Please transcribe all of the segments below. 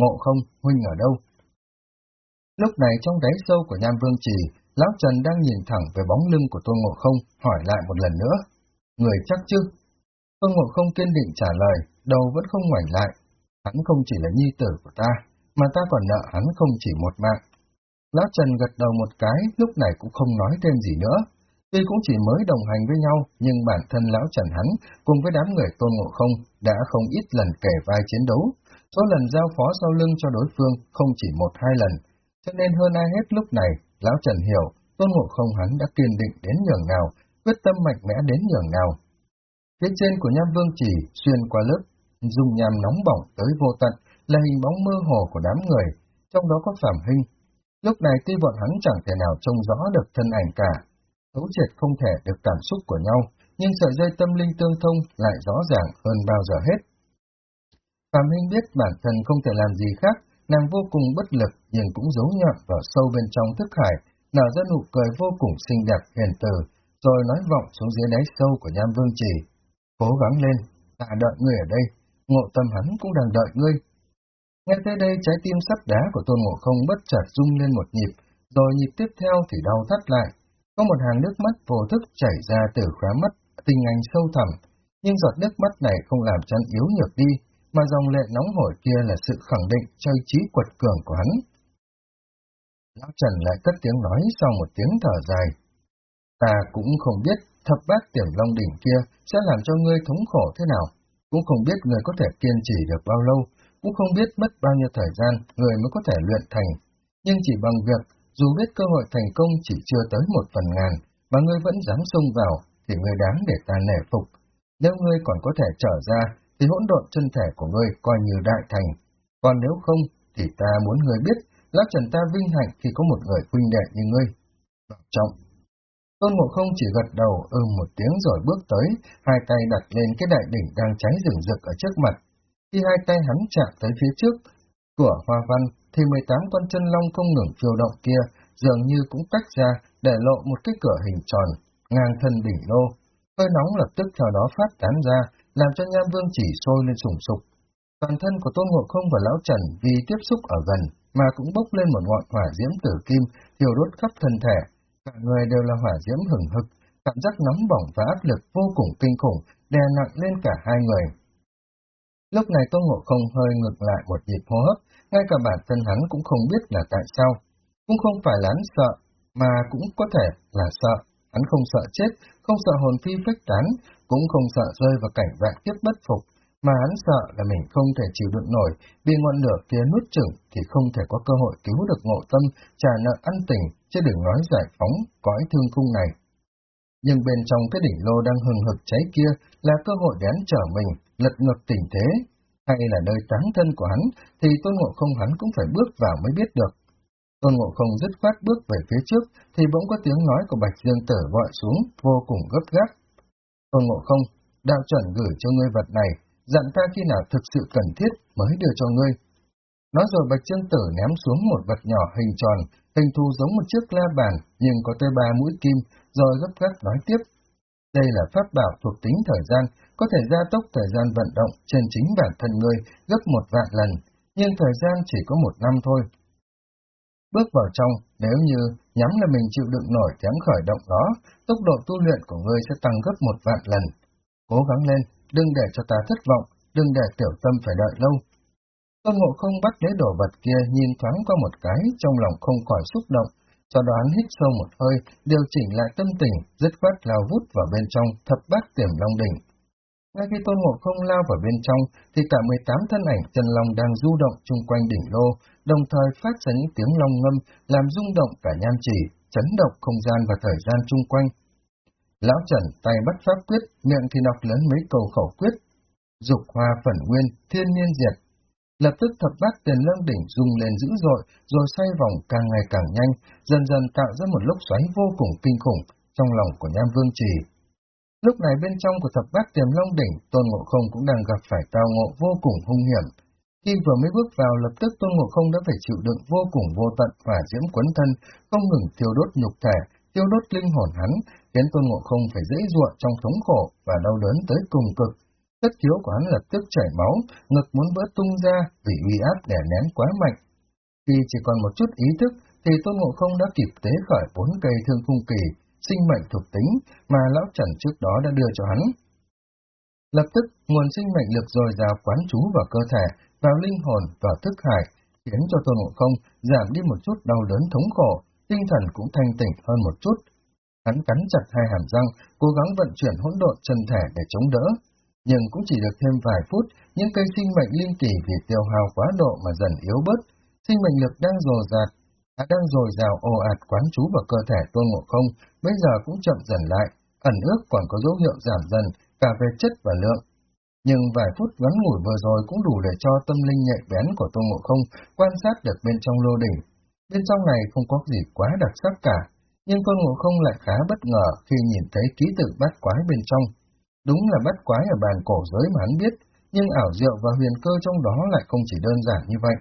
ngộ không, huynh ở đâu? Lúc này trong đáy sâu của Nham Vương Trì, Lão Trần đang nhìn thẳng về bóng lưng của Tôn Ngộ Không, hỏi lại một lần nữa. Người chắc chứ? Tôn Ngộ Không kiên định trả lời, đầu vẫn không ngoảnh lại. Hắn không chỉ là nhi tử của ta, mà ta còn nợ hắn không chỉ một mạng. Lão Trần gật đầu một cái, lúc này cũng không nói thêm gì nữa. Tuy cũng chỉ mới đồng hành với nhau, nhưng bản thân Lão Trần hắn cùng với đám người Tôn Ngộ Không đã không ít lần kể vai chiến đấu. Số lần giao phó sau lưng cho đối phương không chỉ một hai lần, cho nên hơn ai hết lúc này, Lão Trần hiểu Tôn Ngộ Không hắn đã kiên định đến nhường nào, quyết tâm mạnh mẽ đến nhường nào. Phía trên của Nham Vương chỉ xuyên qua lớp, dùng nham nóng bỏng tới vô tận là hình bóng mơ hồ của đám người, trong đó có Phạm Hinh. Lúc này tuy bọn hắn chẳng thể nào trông rõ được thân ảnh cả, thấu triệt không thể được cảm xúc của nhau, nhưng sợi dây tâm linh tương thông lại rõ ràng hơn bao giờ hết. Phạm Hinh biết bản thân không thể làm gì khác, nàng vô cùng bất lực nhưng cũng giấu nhọn vào sâu bên trong thức hải, nở ra nụ cười vô cùng xinh đẹp hiền từ, rồi nói vọng xuống dưới đáy sâu của Nham Vương Trì. Cố gắng lên, ta đợi ngươi ở đây, ngộ tâm hắn cũng đang đợi ngươi. Nghe tới đây trái tim sắt đá của Tôn Ngộ Không bất chợt rung lên một nhịp, rồi nhịp tiếp theo thì đau thắt lại. Có một hàng nước mắt vô thức chảy ra từ khóa mắt, tình anh sâu thẳm, nhưng giọt nước mắt này không làm chăn yếu nhược đi, mà dòng lệ nóng hổi kia là sự khẳng định cho ý chí quật cường của hắn. Lão Trần lại cất tiếng nói sau một tiếng thở dài. Ta cũng không biết thập bát tiềm long đỉnh kia sẽ làm cho ngươi thống khổ thế nào, cũng không biết người có thể kiên trì được bao lâu, cũng không biết mất bao nhiêu thời gian người mới có thể luyện thành. Nhưng chỉ bằng việc, dù biết cơ hội thành công chỉ chưa tới một phần ngàn, mà ngươi vẫn dám xông vào, thì ngươi đáng để ta nể phục. Nếu ngươi còn có thể trở ra, thì hỗn độn chân thể của ngươi coi như đại thành. Còn nếu không, thì ta muốn ngươi biết, lá trần ta vinh hạnh khi có một người huynh đệ như ngươi. Bảo trọng. Tôn Ngộ Không chỉ gật đầu ư một tiếng rồi bước tới, hai tay đặt lên cái đại đỉnh đang cháy rừng rực ở trước mặt. Khi hai tay hắn chạm tới phía trước của hoa văn, thì 18 con chân long không ngừng phiêu động kia dường như cũng tách ra để lộ một cái cửa hình tròn, ngang thân đỉnh lô. Hơi nóng lập tức theo đó phát tán ra, làm cho Nham Vương chỉ sôi lên sùng sục. Toàn thân của Tôn Ngộ Không và Lão Trần vì tiếp xúc ở gần mà cũng bốc lên một ngọn hỏa diễm tử kim thiêu đốt khắp thân thể. Cả người đều là hỏa diễm hừng hực, cảm giác nóng bỏng và áp lực vô cùng kinh khủng đè nặng lên cả hai người. Lúc này Tôn Ngộ Không hơi ngược lại một nhịp hô hấp, ngay cả bản thân hắn cũng không biết là tại sao. Cũng không phải là hắn sợ, mà cũng có thể là sợ. Hắn không sợ chết, không sợ hồn phi phách tán, cũng không sợ rơi vào cảnh vạn kiếp bất phục, mà hắn sợ là mình không thể chịu đựng nổi, vì ngọn lửa kia nuốt chửng thì không thể có cơ hội cứu được ngộ tâm, trả nợ ăn tình, chứ đừng nói giải phóng, cõi thương khung này. Nhưng bên trong cái đỉnh lô đang hừng hực cháy kia là cơ hội để hắn trở mình, lật ngược tình thế, hay là nơi tán thân của hắn, thì tôn ngộ không hắn cũng phải bước vào mới biết được. Tôn ngộ không dứt khoát bước về phía trước, thì bỗng có tiếng nói của Bạch Dương Tử gọi xuống, vô cùng gấp gáp. Tôn ngộ không, đạo chuẩn gửi cho ngươi vật này, dặn ta khi nào thực sự cần thiết mới đưa cho ngươi. Nói rồi Bạch Dương Tử ném xuống một vật nhỏ hình tròn, hình thù giống một chiếc la bàn, nhưng có tới ba mũi kim, rồi gấp gáp nói tiếp. Đây là pháp bảo thuộc tính thời gian, có thể gia tốc thời gian vận động trên chính bản thân ngươi gấp một vạn lần, nhưng thời gian chỉ có một năm thôi. Bước vào trong, nếu như nhắm là mình chịu đựng nổi kém khởi động đó, tốc độ tu luyện của ngươi sẽ tăng gấp một vạn lần. Cố gắng lên, đừng để cho ta thất vọng, đừng để tiểu tâm phải đợi lâu. Tôn Ngộ không bắt lấy đồ vật kia nhìn thoáng qua một cái, trong lòng không khỏi xúc động, sau đó hít sâu một hơi, điều chỉnh lại tâm tình, dứt khoát lao vút vào bên trong thập bát tiềm long đỉnh. Ngay khi Tôn Ngộ không lao vào bên trong, thì cả 18 thân ảnh chân long đang du động chung quanh đỉnh lô, đồng thời phát ra những tiếng long ngâm, làm rung động cả nham chỉ, chấn động không gian và thời gian chung quanh. Lão Trần tay bắt pháp quyết, miệng thì đọc lớn mấy câu khẩu quyết. Dục hoa phần nguyên, thiên nhiên diệt. Lập tức thập bát tiền lương đỉnh rung lên dữ dội, rồi xoay vòng càng ngày càng nhanh, dần dần tạo ra một lốc xoáy vô cùng kinh khủng trong lòng của Nham Vương Trì. Lúc này bên trong của thập bát tiềm long đỉnh, Tôn Ngộ Không cũng đang gặp phải tao ngộ vô cùng hung hiểm. Khi vừa mới bước vào, lập tức Tôn Ngộ Không đã phải chịu đựng vô cùng vô tận và diễm quấn thân, không ngừng thiêu đốt nhục thể, thiêu đốt linh hồn hắn, khiến Tôn Ngộ Không phải dễ ruộng trong thống khổ và đau đớn tới cùng cực. Tất thiếu của hắn lập tức chảy máu, ngực muốn vỡ tung ra vì uy áp đè nén quá mạnh. Khi chỉ còn một chút ý thức, thì Tôn Ngộ Không đã kịp tế khởi bốn cây thương khung kỳ, sinh mệnh thuộc tính mà Lão Trần trước đó đã đưa cho hắn. Lập tức, nguồn sinh mệnh lực dồi dào quán trú vào cơ thể, vào linh hồn, và thức hải, khiến cho Tôn Ngộ Không giảm đi một chút đau đớn thống khổ, tinh thần cũng thanh tỉnh hơn một chút. Hắn cắn chặt hai hàm răng, cố gắng vận chuyển hỗn độn chân thể để chống đỡ, nhưng cũng chỉ được thêm vài phút, những cây sinh mệnh linh kỳ vì tiêu hao quá độ mà dần yếu bớt, sinh mệnh lực đang rồ rạt đã đang dồi dào ồ ạt quán trú vào cơ thể Tôn Ngộ Không, bây giờ cũng chậm dần lại, ẩn ước còn có dấu hiệu giảm dần cả về chất và lượng. Nhưng vài phút ngắn ngủi vừa rồi cũng đủ để cho tâm linh nhạy bén của Tôn Ngộ Không quan sát được bên trong lô đỉnh. Bên trong này không có gì quá đặc sắc cả, nhưng Tôn Ngộ Không lại khá bất ngờ khi nhìn thấy ký tự bát quái bên trong. Đúng là bát quái ở bàn cổ giới mà hắn biết, nhưng ảo diệu và huyền cơ trong đó lại không chỉ đơn giản như vậy.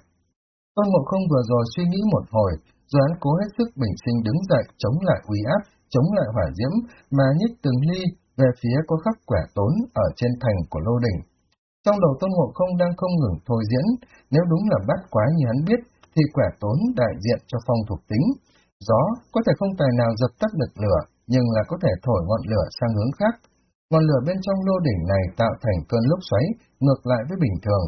Tôn Ngộ Không vừa rồi suy nghĩ một hồi, rồi hắn cố hết sức bình sinh đứng dậy chống lại uy áp, chống lại hỏa diễm, mà nhích từng ly về phía có khắc quẻ tốn ở trên thành của lô đỉnh. Trong đầu Tôn Ngộ Không đang không ngừng thôi diễn, nếu đúng là bát quá như hắn biết, thì quẻ tốn đại diện cho phong thuộc tính. Gió có thể không tài nào dập tắt được lửa, nhưng là có thể thổi ngọn lửa sang hướng khác. Ngọn lửa bên trong lô đỉnh này tạo thành cơn lốc xoáy, ngược lại với bình thường.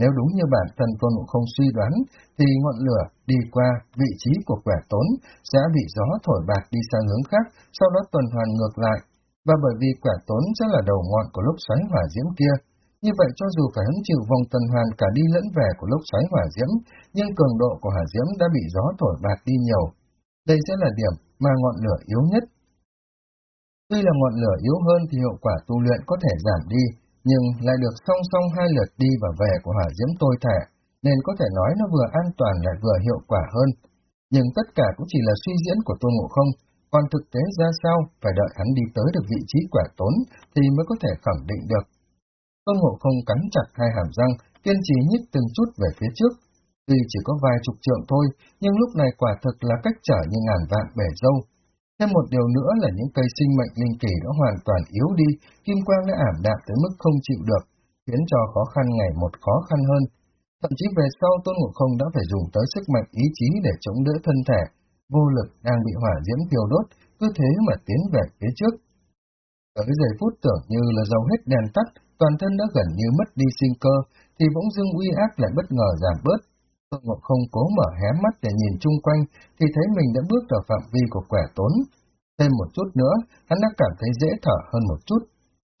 Nếu đúng như bản thân Tôn Ngộ Không suy đoán, thì ngọn lửa đi qua vị trí của quẻ tốn sẽ bị gió thổi bạc đi sang hướng khác, sau đó tuần hoàn ngược lại, và bởi vì quả tốn sẽ là đầu ngọn của lốc xoáy hỏa diễm kia. Như vậy cho dù phải hứng chịu vòng tuần hoàn cả đi lẫn về của lốc xoáy hỏa diễm, nhưng cường độ của hỏa diễm đã bị gió thổi bạc đi nhiều. Đây sẽ là điểm mà ngọn lửa yếu nhất. Tuy là ngọn lửa yếu hơn thì hiệu quả tu luyện có thể giảm đi, nhưng lại được song song hai lượt đi và về của hỏa diễm tôi thể, nên có thể nói nó vừa an toàn lại vừa hiệu quả hơn. Nhưng tất cả cũng chỉ là suy diễn của Tôn Ngộ Không, còn thực tế ra sao, phải đợi hắn đi tới được vị trí quả tốn thì mới có thể khẳng định được. Tôn Ngộ không cắn chặt hai hàm răng, kiên trì nhích từng chút về phía trước. Tuy chỉ có vài chục trượng thôi, nhưng lúc này quả thực là cách trở như ngàn vạn bể dâu. Thêm một điều nữa là những cây sinh mệnh linh kỳ đã hoàn toàn yếu đi, kim quang đã ảm đạm tới mức không chịu được, khiến cho khó khăn ngày một khó khăn hơn. Thậm chí về sau Tôn Ngộ Không đã phải dùng tới sức mạnh ý chí để chống đỡ thân thể, vô lực đang bị hỏa diễm thiêu đốt, cứ thế mà tiến về phía trước. Ở giây phút tưởng như là dầu hết đèn tắt, toàn thân đã gần như mất đi sinh cơ, thì bỗng dưng uy áp lại bất ngờ giảm bớt. Tôn Ngộ không cố mở hé mắt để nhìn chung quanh, thì thấy mình đã bước vào phạm vi của quẻ tốn. Thêm một chút nữa, hắn đã cảm thấy dễ thở hơn một chút.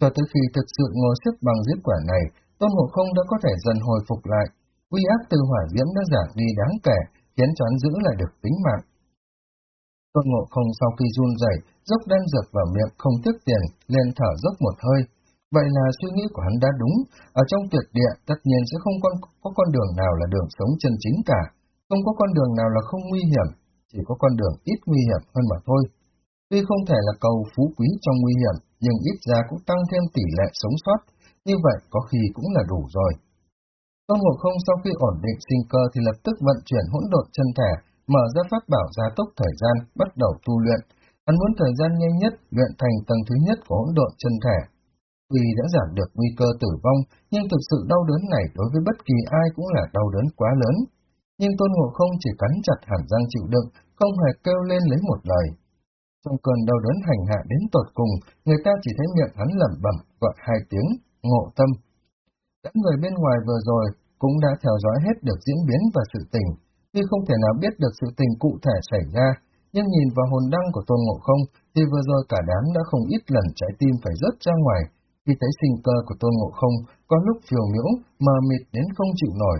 Cho tới khi thực sự ngồi xếp bằng dưới quả này, Tôn Ngộ không đã có thể dần hồi phục lại. Uy áp từ hỏa diễm đã giảm đi đáng kể, khiến cho hắn giữ lại được tính mạng. Tôn Ngộ Không sau khi run rẩy, dốc đan dược vào miệng không tiếc tiền, lên thở dốc một hơi. Vậy là suy nghĩ của hắn đã đúng, ở trong tuyệt địa tất nhiên sẽ không con, có con đường nào là đường sống chân chính cả, không có con đường nào là không nguy hiểm, chỉ có con đường ít nguy hiểm hơn mà thôi. Tuy không thể là cầu phú quý trong nguy hiểm, nhưng ít ra cũng tăng thêm tỷ lệ sống sót, như vậy có khi cũng là đủ rồi. Tôn Ngộ Không sau khi ổn định sinh cơ thì lập tức vận chuyển hỗn độn chân thể, mở ra pháp bảo gia tốc thời gian, bắt đầu tu luyện. Hắn muốn thời gian nhanh nhất luyện thành tầng thứ nhất của hỗn độn chân thể. Tuy đã giảm được nguy cơ tử vong, nhưng thực sự đau đớn này đối với bất kỳ ai cũng là đau đớn quá lớn. Nhưng Tôn Ngộ Không chỉ cắn chặt hàm răng chịu đựng, không hề kêu lên lấy một lời. Trong cơn đau đớn hành hạ đến tột cùng, người ta chỉ thấy miệng hắn lẩm bẩm gọi hai tiếng, ngộ tâm. Các người bên ngoài vừa rồi cũng đã theo dõi hết được diễn biến và sự tình, Tuy không thể nào biết được sự tình cụ thể xảy ra, nhưng nhìn vào hồn đăng của Tôn Ngộ Không thì vừa rồi cả đám đã không ít lần trái tim phải rớt ra ngoài khi thấy sinh cơ của Tôn Ngộ Không có lúc phiêu miễu, mờ mịt đến không chịu nổi.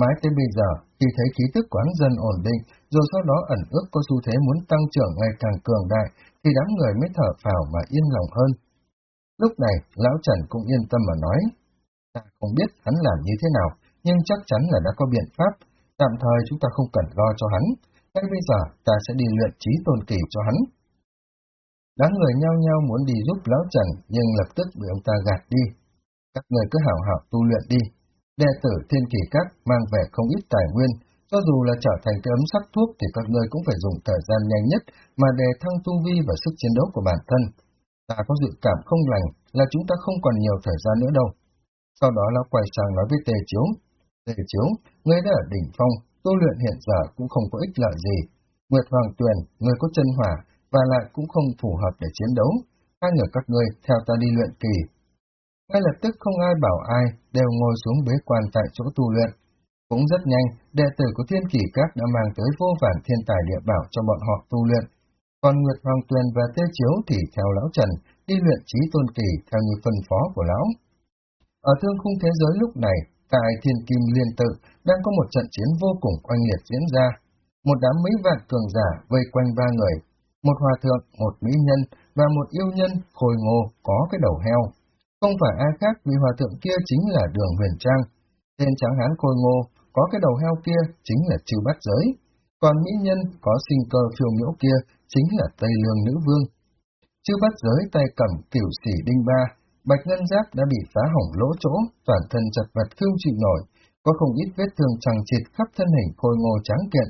Mãi tới bây giờ, khi thấy khí tức quán dân ổn định, rồi sau đó ẩn ước có xu thế muốn tăng trưởng ngày càng cường đại, thì đám người mới thở phào mà yên lòng hơn. Lúc này, Lão Trần cũng yên tâm mà nói, ta không biết hắn làm như thế nào, nhưng chắc chắn là đã có biện pháp, Tạm thời chúng ta không cần lo cho hắn, ngay bây giờ ta sẽ đi luyện trí tôn kỳ cho hắn. Đám người nhau nhau muốn đi giúp Lão Trần, nhưng lập tức bị ông ta gạt đi. Các người cứ hảo hảo tu luyện đi. Đệ tử thiên kỳ các mang về không ít tài nguyên, cho dù là trở thành cái ấm sắc thuốc thì các người cũng phải dùng thời gian nhanh nhất mà đề thăng tu vi và sức chiến đấu của bản thân. Ta có dự cảm không lành là chúng ta không còn nhiều thời gian nữa đâu. Sau đó lão quay sang nói với Tề Chiếu. Tề Chiếu, ngươi đã ở đỉnh phong, tu luyện hiện giờ cũng không có ích lợi gì. Nguyệt Hoàng Tuyền, ngươi có chân hỏa, và lại cũng không phù hợp để chiến đấu. Hai người các ngươi theo ta đi luyện kỳ. Ngay lập tức không ai bảo ai, đều ngồi xuống bế quan tại chỗ tu luyện. Cũng rất nhanh, đệ tử của Thiên Kỳ Các đã mang tới vô vàn thiên tài địa bảo cho bọn họ tu luyện. Còn Nguyệt Hoàng Tuyền và Tê Chiếu thì theo Lão Trần, đi luyện trí tôn kỳ theo như phân phó của Lão. Ở thương khung thế giới lúc này, tại Thiên Kim Liên Tự đang có một trận chiến vô cùng oanh liệt diễn ra. Một đám mấy vạn cường giả vây quanh ba người, một hòa thượng, một mỹ nhân và một yêu nhân khôi ngô có cái đầu heo. Không phải ai khác vì hòa thượng kia chính là đường huyền trang. Tên tráng hán khôi ngô có cái đầu heo kia chính là chư bát giới. Còn mỹ nhân có sinh cơ phiêu miễu kia chính là Tây Lương Nữ Vương. Chư bát giới tay cầm kiểu sỉ đinh ba, bạch ngân giáp đã bị phá hỏng lỗ chỗ, toàn thân chật vật không chịu nổi, có không ít vết thương chằng chịt khắp thân hình khôi ngô trắng kiện.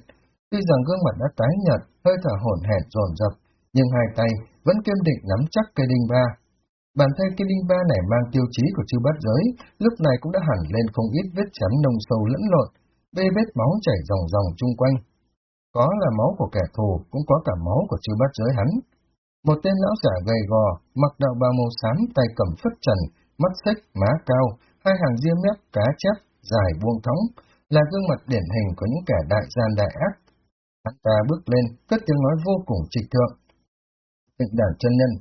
Tuy rằng gương mặt đã tái nhợt, hơi thở hổn hển dồn dập, nhưng hai tay vẫn kiên định nắm chắc cây đinh ba. Bản thân cây đinh ba này mang tiêu chí của chư bát giới, lúc này cũng đã hẳn lên không ít vết chém nông sâu lẫn lộn, bê bết máu chảy ròng ròng chung quanh. Có là máu của kẻ thù, cũng có cả máu của chư bát giới hắn. Một tên lão giả gầy gò, mặc đạo bào màu xám, tay cầm phất trần, mắt xích, má cao, hai hàng ria mép, cá chép, dài buông thóng, là gương mặt điển hình của những kẻ đại gian đại ác. Hắn ta bước lên, cất tiếng nói vô cùng trịch thượng. Tịnh đàn chân nhân,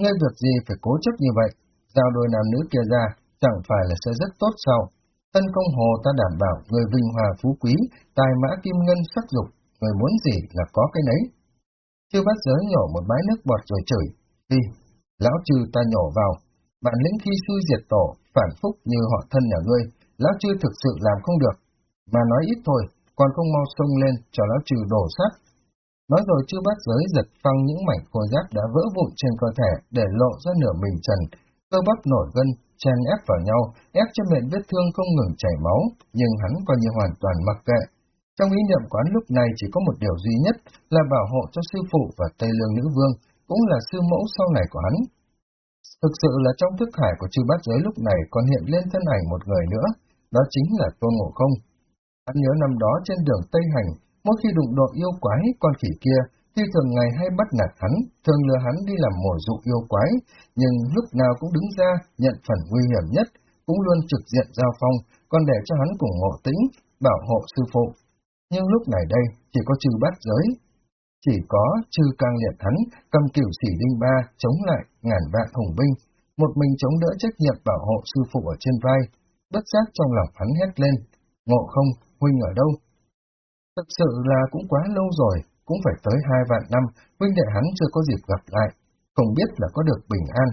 ngươi việc gì phải cố chấp như vậy, giao đôi nam nữ kia ra, chẳng phải là sẽ rất tốt sao? Tân công hồ ta đảm bảo người vinh hòa phú quý, tài mã kim ngân sắc dục, người muốn gì là có cái nấy. Chư bát giới nhổ một bãi nước bọt rồi chửi, đi, lão trừ ta nhổ vào, bản lĩnh khi xui diệt tổ, phản phúc như họ thân nhà ngươi, lão trừ thực sự làm không được, mà nói ít thôi, còn không mau xông lên cho lão trừ đổ sát. Nói rồi chư bát giới giật phăng những mảnh khô giáp đã vỡ vụn trên cơ thể để lộ ra nửa mình trần, cơ bắp nổi gân, chen ép vào nhau, ép cho miệng vết thương không ngừng chảy máu, nhưng hắn coi như hoàn toàn mặc kệ. Trong ý niệm quán lúc này chỉ có một điều duy nhất là bảo hộ cho sư phụ và Tây Lương Nữ Vương, cũng là sư mẫu sau này của hắn. Thực sự là trong thức hải của chư bát giới lúc này còn hiện lên thân ảnh một người nữa, đó chính là Tôn Ngộ Không. Hắn nhớ năm đó trên đường Tây Hành, mỗi khi đụng độ yêu quái con khỉ kia, Tuy thường ngày hay bắt nạt hắn, thường lừa hắn đi làm mồi dụ yêu quái, nhưng lúc nào cũng đứng ra nhận phần nguy hiểm nhất, cũng luôn trực diện giao phong, còn để cho hắn cùng ngộ tĩnh, bảo hộ sư phụ. Nhưng lúc này đây, chỉ có trừ bát giới. Chỉ có trừ càng liệt hắn, cầm kiểu sỉ đinh ba, chống lại ngàn vạn hùng binh, một mình chống đỡ trách nhiệm bảo hộ sư phụ ở trên vai, bất giác trong lòng hắn hét lên, ngộ không, huynh ở đâu? Thật sự là cũng quá lâu rồi, cũng phải tới hai vạn năm, huynh đệ hắn chưa có dịp gặp lại, không biết là có được bình an.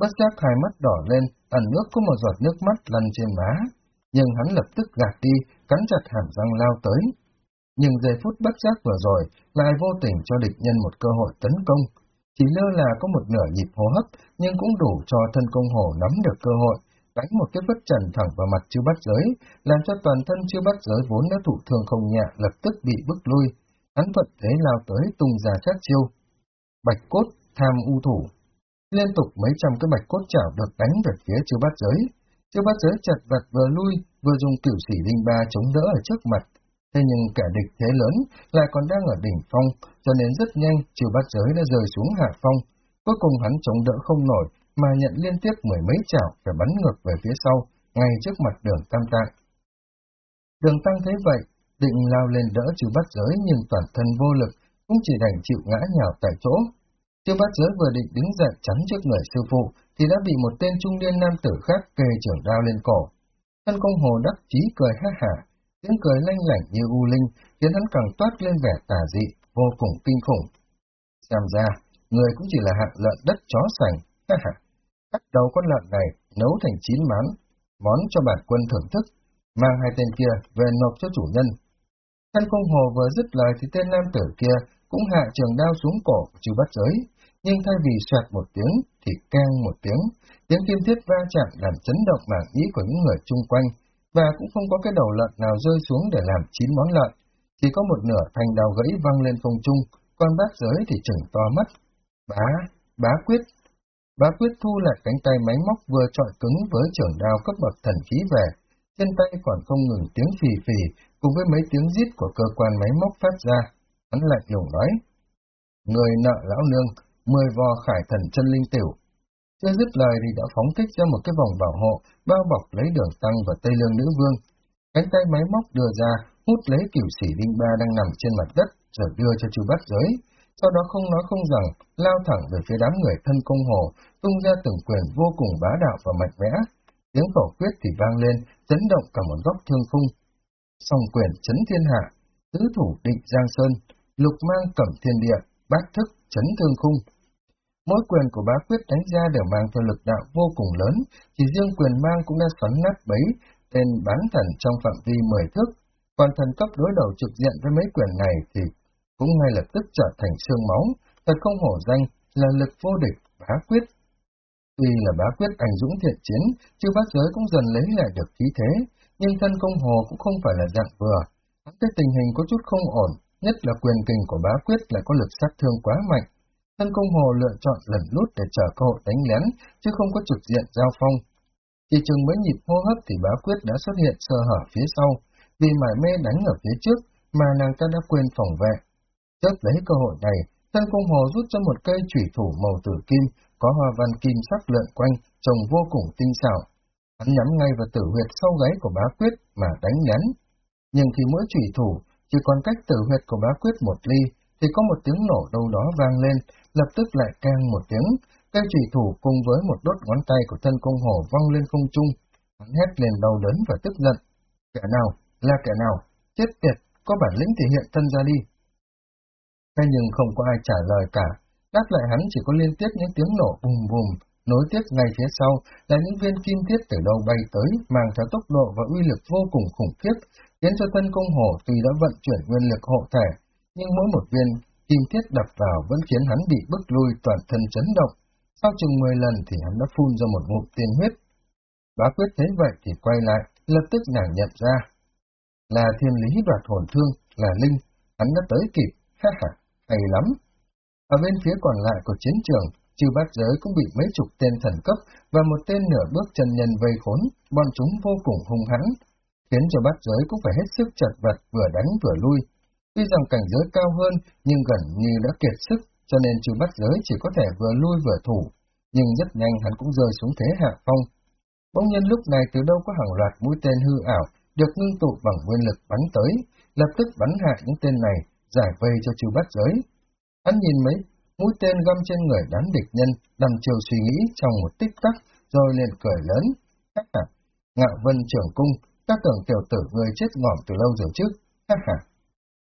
Bất giác hai mắt đỏ lên, ẩn nước có một giọt nước mắt lăn trên má, nhưng hắn lập tức gạt đi, cắn chặt hàm răng lao tới. Nhưng giây phút bất giác vừa rồi, lại vô tình cho địch nhân một cơ hội tấn công. Chỉ lơ là có một nửa nhịp hô hấp, nhưng cũng đủ cho thân công hồ nắm được cơ hội, đánh một cái vất trần thẳng vào mặt chư bắt giới, làm cho toàn thân chư bắt giới vốn đã thụ thương không nhẹ lập tức bị bức lui, hắn thuận thế lao tới tung ra các chiêu. Bạch cốt, tham u thủ. Liên tục mấy trăm cái bạch cốt chảo được đánh về phía chư bắt giới. Tiêu bát giới chật vật vừa lui, vừa dùng cửu sĩ linh ba chống đỡ ở trước mặt. Thế nhưng kẻ địch thế lớn lại còn đang ở đỉnh phong, cho nên rất nhanh chư bát giới đã rơi xuống hạ phong. Cuối cùng hắn chống đỡ không nổi, mà nhận liên tiếp mười mấy chảo phải bắn ngược về phía sau, ngay trước mặt đường tam tạng. Đường tăng thấy vậy, định lao lên đỡ chư bắt giới nhưng toàn thân vô lực, cũng chỉ đành chịu ngã nhào tại chỗ. Chư bắt giới vừa định đứng dậy chắn trước người sư phụ, thì đã bị một tên trung niên nam tử khác kề trưởng đao lên cổ. Thân công hồ đắc chí cười ha hả, tiếng cười lanh lảnh như u linh, khiến hắn càng toát lên vẻ tà dị, vô cùng kinh khủng. Xem ra, người cũng chỉ là hạng lợn đất chó sành, ha ha. Cắt đầu con lợn này, nấu thành chín mán, món cho bản quân thưởng thức, mang hai tên kia về nộp cho chủ nhân, Thanh công hồ vừa dứt lời thì tên nam tử kia cũng hạ trường đao xuống cổ chư bắt giới, nhưng thay vì xoẹt một tiếng thì keng một tiếng, tiếng kim thiết va chạm làm chấn động mảng ý của những người chung quanh, và cũng không có cái đầu lợn nào rơi xuống để làm chín món lợn, chỉ có một nửa thành đào gãy văng lên không trung, còn bát giới thì chừng to mắt. Bá, bá quyết, Bá quyết thu lại cánh tay máy móc vừa trọi cứng với trưởng đao cấp bậc thần khí về, trên tay còn không ngừng tiếng phì phì cùng với mấy tiếng rít của cơ quan máy móc phát ra. Hắn lạnh lùng nói, người nợ lão nương, mười vò khải thần chân linh tiểu. Chưa dứt lời thì đã phóng thích ra một cái vòng bảo hộ, bao bọc lấy đường tăng và tây lương nữ vương. Cánh tay máy móc đưa ra, hút lấy kiểu sĩ linh ba đang nằm trên mặt đất, rồi đưa cho chu bắt giới. Sau đó không nói không rằng, lao thẳng về phía đám người thân công hồ, tung ra từng quyền vô cùng bá đạo và mạnh mẽ. Tiếng khẩu quyết thì vang lên, chấn động cả một góc thương khung. Song quyền chấn thiên hạ, tứ thủ định giang sơn, lục mang cẩm thiên địa, bát thức chấn thương khung. Mỗi quyền của bá quyết đánh ra đều mang theo lực đạo vô cùng lớn, chỉ riêng quyền mang cũng đã xoắn nát bấy, tên bán thần trong phạm vi 10 thước. Còn thần cấp đối đầu trực diện với mấy quyền này thì cũng ngay lập tức trở thành xương máu, thật không hổ danh là lực vô địch, bá quyết. Tuy là bá quyết ảnh dũng thiện chiến, chư bác giới cũng dần lấy lại được khí thế, nhưng thân công hồ cũng không phải là dạng vừa. Hắn thấy tình hình có chút không ổn, nhất là quyền kình của bá quyết lại có lực sát thương quá mạnh. Thân công hồ lựa chọn lần lút để chờ cơ hội đánh lén, chứ không có trực diện giao phong. Chỉ chừng mới nhịp hô hấp thì bá quyết đã xuất hiện sơ hở phía sau, vì mải mê đánh ở phía trước mà nàng ta đã quên phòng vệ. Chớp lấy cơ hội này, thân công hồ rút cho một cây chủy thủ màu tử kim, có hoa văn kim sắc lượn quanh, trông vô cùng tinh xảo. Hắn nhắm ngay vào tử huyệt sau gáy của bá quyết mà đánh lén. Nhưng khi mỗi chủy thủ chỉ còn cách tử huyệt của bá quyết một ly, thì có một tiếng nổ đâu đó vang lên, lập tức lại keng một tiếng, cây trùy thủ cùng với một đốt ngón tay của thân công hồ văng lên không trung. Hắn hét lên đau đớn và tức giận. Kẻ nào? Là kẻ nào? Chết tiệt, có bản lĩnh thì hiện thân ra đi. Thế nhưng không có ai trả lời cả, đáp lại hắn chỉ có liên tiếp những tiếng nổ bùm bùm, nối tiếp ngay phía sau là những viên kim thiết từ đâu bay tới, mang theo tốc độ và uy lực vô cùng khủng khiếp, khiến cho thân công hồ tuy đã vận chuyển nguyên lực hộ thể, nhưng mỗi một viên kim thiết đập vào vẫn khiến hắn bị bức lui toàn thân chấn động. Sau chừng 10 lần thì hắn đã phun ra một ngụm tiên huyết. Bá quyết thấy vậy thì quay lại, lập tức nàng nhận ra. Là thiên lý đoạt hồn thương, là linh, hắn đã tới kịp, ha ha hay lắm. Ở bên phía còn lại của chiến trường, trừ bát giới cũng bị mấy chục tên thần cấp và một tên nửa bước chân nhân vây khốn, bọn chúng vô cùng hung hãn, khiến cho bát giới cũng phải hết sức chật vật vừa đánh vừa lui. Tuy rằng cảnh giới cao hơn, nhưng gần như đã kiệt sức, cho nên chú bát giới chỉ có thể vừa lui vừa thủ, nhưng rất nhanh hắn cũng rơi xuống thế hạ phong. Bỗng nhiên lúc này từ đâu có hàng loạt mũi tên hư ảo, được ngưng tụ bằng nguyên lực bắn tới, lập tức bắn hạ những tên này, giải vây cho chư bắt giới. Hắn nhìn mấy mũi tên găm trên người đám địch nhân, đầm chiều suy nghĩ trong một tích tắc, rồi liền cười lớn. Ngạo vân trưởng cung, ta tưởng tiểu tử người chết ngỏm từ lâu rồi chứ. Ha ha,